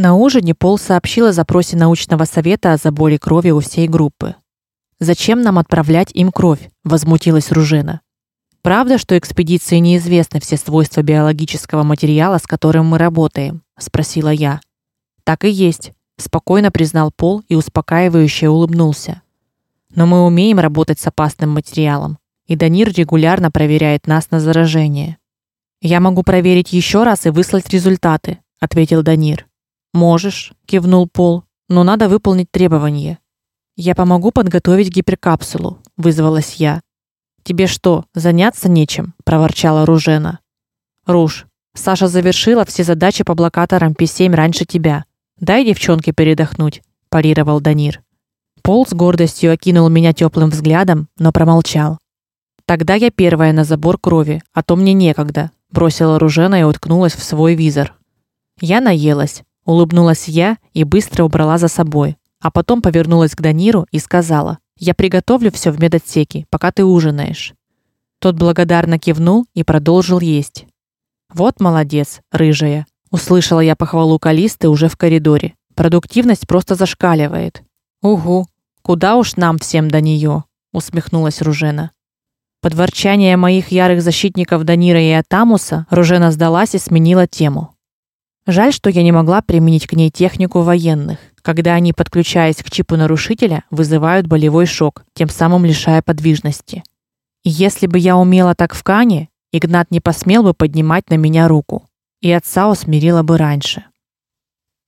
На ужине Пол сообщил о запросе научного совета о заборе крови у всей группы. Зачем нам отправлять им кровь? возмутилась Ружена. Правда, что экспедиции неизвестны все свойства биологического материала, с которым мы работаем, спросила я. Так и есть, спокойно признал Пол и успокаивающе улыбнулся. Но мы умеем работать с опасным материалом, и Данир регулярно проверяет нас на заражение. Я могу проверить еще раз и выслать результаты, ответил Данир. Можешь, кивнул Пол. Но надо выполнить требования. Я помогу подготовить гиперкапсулу, вызвалась я. Тебе что, заняться нечем, проворчала Ружена. Руж, Саша завершила все задачи по блокаторам П7 раньше тебя. Дай девчонке передохнуть, парировал Данир. Пол с гордостью окинул меня теплым взглядом, но промолчал. Тогда я первая на забор крови, а то мне некогда, бросила Ружена и уткнулась в свой визор. Я наелась, улыбнулась я и быстро убрала за собой, а потом повернулась к Даниру и сказала: "Я приготовлю все в медотсеке, пока ты ужинаешь". Тот благодарно кивнул и продолжил есть. Вот молодец, рыжая, услышала я похвалу Калисты уже в коридоре. Продуктивность просто зашкаливает. Угу. Куда уж нам всем до нее, усмехнулась Ружена. Под ворчание моих ярых защитников Данира и Атамуса Ружена сдалась и сменила тему. Жаль, что я не могла применить к ней технику военных, когда они, подключаясь к чипу нарушителя, вызывают болевой шок, тем самым лишая подвижности. И если бы я умела так в Кане, Игнат не посмел бы поднимать на меня руку, и отца усмирила бы раньше.